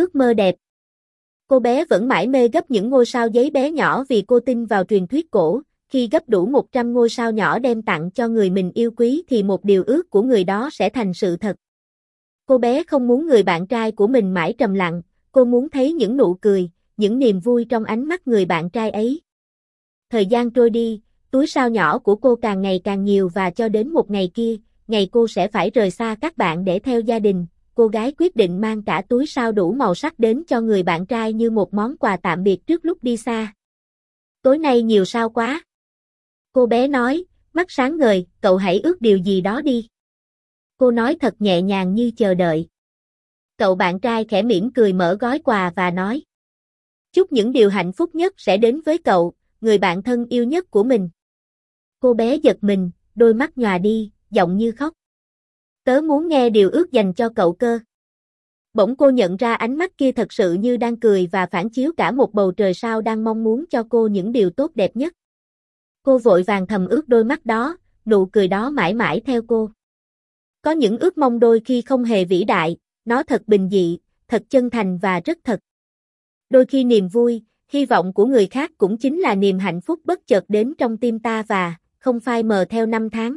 Ước mơ đẹp. Cô bé vẫn mãi mê gấp những ngôi sao giấy bé nhỏ vì cô tin vào truyền thuyết cổ, khi gấp đủ 100 ngôi sao nhỏ đem tặng cho người mình yêu quý thì một điều ước của người đó sẽ thành sự thật. Cô bé không muốn người bạn trai của mình mãi trầm lặng, cô muốn thấy những nụ cười, những niềm vui trong ánh mắt người bạn trai ấy. Thời gian trôi đi, túi sao nhỏ của cô càng ngày càng nhiều và cho đến một ngày kia, ngày cô sẽ phải rời xa các bạn để theo gia đình, cô gái quyết định mang cả túi sao đủ màu sắc đến cho người bạn trai như một món quà tạm biệt trước lúc đi xa. Tối nay nhiều sao quá. Cô bé nói, mắt sáng ngời, cậu hãy ước điều gì đó đi. Cô nói thật nhẹ nhàng như chờ đợi. Cậu bạn trai khẽ mỉm cười mở gói quà và nói. Chúc những điều hạnh phúc nhất sẽ đến với cậu, người bạn thân yêu nhất của mình. Cô bé giật mình, đôi mắt nhòa đi, giọng như khóc. Tớ muốn nghe điều ước dành cho cậu cơ. Bỗng cô nhận ra ánh mắt kia thật sự như đang cười và phản chiếu cả một bầu trời sao đang mong muốn cho cô những điều tốt đẹp nhất. Cô vội vàng thầm ước đôi mắt đó, nụ cười đó mãi mãi theo cô. Có những ước mong đôi khi không hề vĩ đại, nó thật bình dị, thật chân thành và rất thật. Đôi khi niềm vui, hy vọng của người khác cũng chính là niềm hạnh phúc bất chợt đến trong tim ta và không phai mờ theo năm tháng.